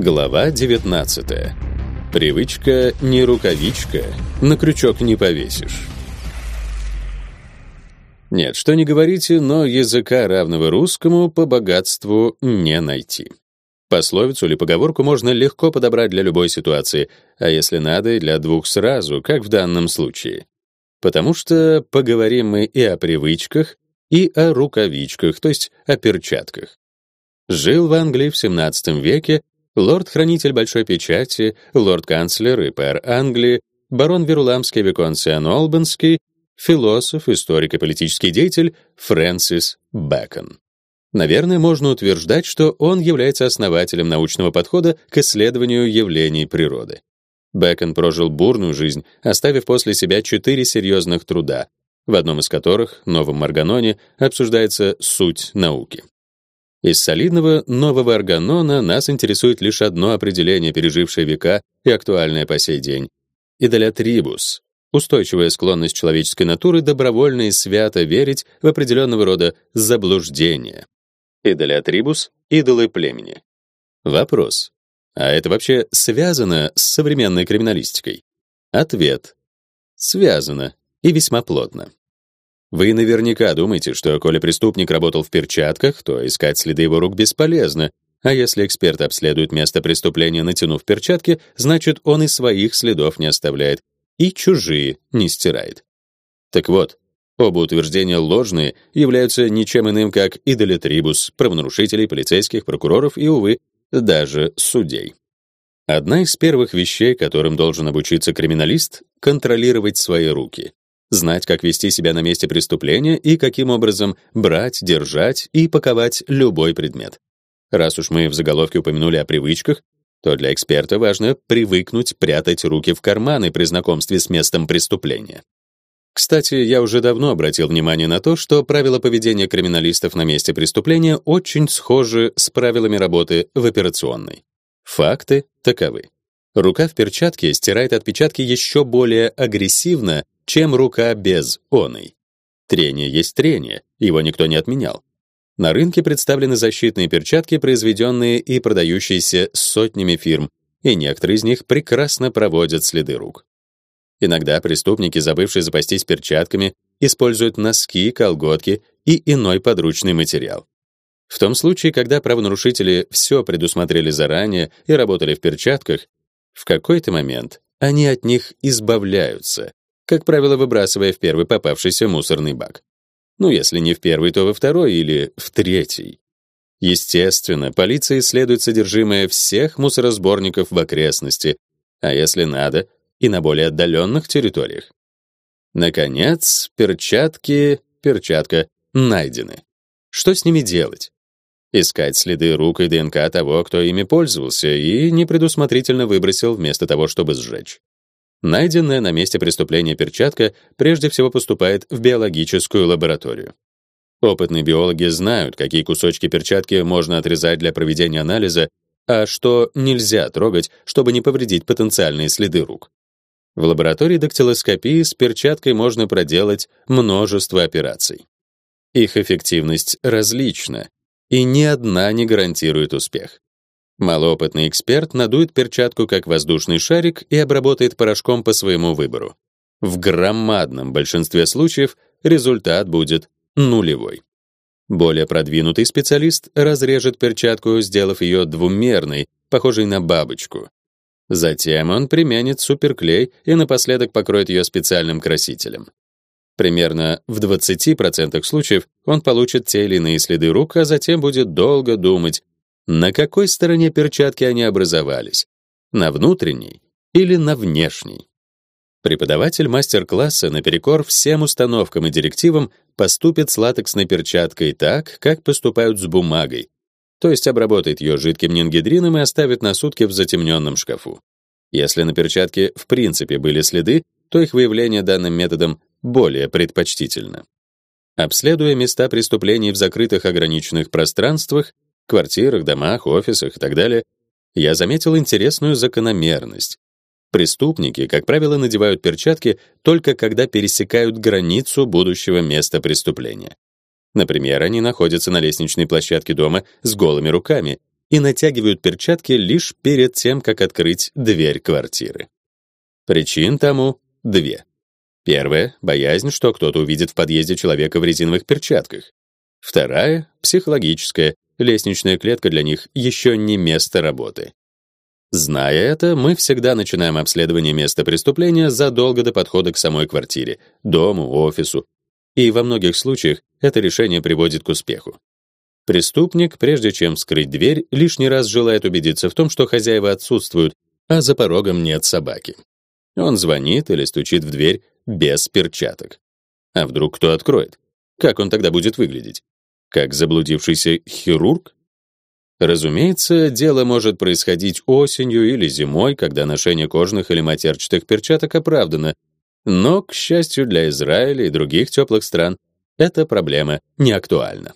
Глава 19. Привычка не рукавичка, на крючок не повесишь. Нет, что не говорите, но языка равного русскому по богатству не найти. Пословицу или поговорку можно легко подобрать для любой ситуации, а если надо, для двух сразу, как в данном случае. Потому что поговорим мы и о привычках, и о рукавичках, то есть о перчатках. Жил в Англии в XVII веке лорд-хранитель Большой Печати, лорд-канцлер и пэр Англии, барон Веруламский Виконсиан Олбанский, философ, историк и политический деятель Фрэнсис Бэкон. Наверное, можно утверждать, что он является основателем научного подхода к исследованию явлений природы. Бэкон прожил бурную жизнь, оставив после себя четыре серьезных труда, в одном из которых, Новом Марганоне, обсуждается суть науки. Из солидного нового органона нас интересует лишь одно определение, пережившее века и актуальное по сей день — идолятрибус — устойчивая склонность человеческой натуры добровольно и свято верить в определенного рода заблуждения. Идолятрибус — идолы племени. Вопрос. А это вообще связано с современной криминалистикой? Ответ. Связано и весьма плотно. Вы наверняка думаете, что коли преступник работал в перчатках, то искать следы его рук бесполезно, а если эксперт обследует место преступления, натянув перчатки, значит, он и своих следов не оставляет, и чужие не стирает. Так вот, оба утверждения ложные, являются ничем иным, как идолитрибус правонарушителей, полицейских, прокуроров и, увы, даже судей. Одна из первых вещей, которым должен обучиться криминалист — контролировать свои руки знать, как вести себя на месте преступления и каким образом брать, держать и паковать любой предмет. Раз уж мы в заголовке упомянули о привычках, то для эксперта важно привыкнуть прятать руки в карманы при знакомстве с местом преступления. Кстати, я уже давно обратил внимание на то, что правила поведения криминалистов на месте преступления очень схожи с правилами работы в операционной. Факты таковы. Рука в перчатке стирает отпечатки еще более агрессивно, чем рука без оной. Трение есть трение, его никто не отменял. На рынке представлены защитные перчатки, произведенные и продающиеся сотнями фирм, и некоторые из них прекрасно проводят следы рук. Иногда преступники, забывшие запастись перчатками, используют носки, колготки и иной подручный материал. В том случае, когда правонарушители все предусмотрели заранее и работали в перчатках, в какой-то момент они от них избавляются, как правило, выбрасывая в первый попавшийся мусорный бак. Ну, если не в первый, то во второй или в третий. Естественно, полиция исследует содержимое всех мусоросборников в окрестности, а если надо, и на более отдаленных территориях. Наконец, перчатки, перчатка найдены. Что с ними делать? Искать следы рук и ДНК того, кто ими пользовался и непредусмотрительно выбросил вместо того, чтобы сжечь. Найденная на месте преступления перчатка прежде всего поступает в биологическую лабораторию. Опытные биологи знают, какие кусочки перчатки можно отрезать для проведения анализа, а что нельзя трогать, чтобы не повредить потенциальные следы рук. В лаборатории дактилоскопии с перчаткой можно проделать множество операций. Их эффективность различна, и ни одна не гарантирует успех. Малоопытный эксперт надует перчатку как воздушный шарик и обработает порошком по своему выбору. В громадном большинстве случаев результат будет нулевой. Более продвинутый специалист разрежет перчатку, сделав ее двумерной, похожей на бабочку. Затем он применит суперклей и напоследок покроет ее специальным красителем. Примерно в 20% случаев он получит те или иные следы рук, а затем будет долго думать, на какой стороне перчатки они образовались? На внутренней или на внешней? Преподаватель мастер-класса наперекор всем установкам и директивам поступит с латексной перчаткой так, как поступают с бумагой, то есть обработает ее жидким нингидрином и оставит на сутки в затемненном шкафу. Если на перчатке в принципе были следы, то их выявление данным методом более предпочтительно. Обследуя места преступлений в закрытых ограниченных пространствах, квартирах, домах, офисах и так далее, я заметил интересную закономерность. Преступники, как правило, надевают перчатки только когда пересекают границу будущего места преступления. Например, они находятся на лестничной площадке дома с голыми руками и натягивают перчатки лишь перед тем, как открыть дверь квартиры. Причин тому две. Первая — боязнь, что кто-то увидит в подъезде человека в резиновых перчатках. Вторая — психологическая. Лестничная клетка для них еще не место работы. Зная это, мы всегда начинаем обследование места преступления задолго до подхода к самой квартире, дому, офису. И во многих случаях это решение приводит к успеху. Преступник, прежде чем вскрыть дверь, лишний раз желает убедиться в том, что хозяева отсутствуют, а за порогом нет собаки. Он звонит или стучит в дверь без перчаток. А вдруг кто откроет? Как он тогда будет выглядеть? Как заблудившийся хирург? Разумеется, дело может происходить осенью или зимой, когда ношение кожаных или матерчатых перчаток оправдано, но, к счастью для Израиля и других теплых стран, эта проблема не актуальна.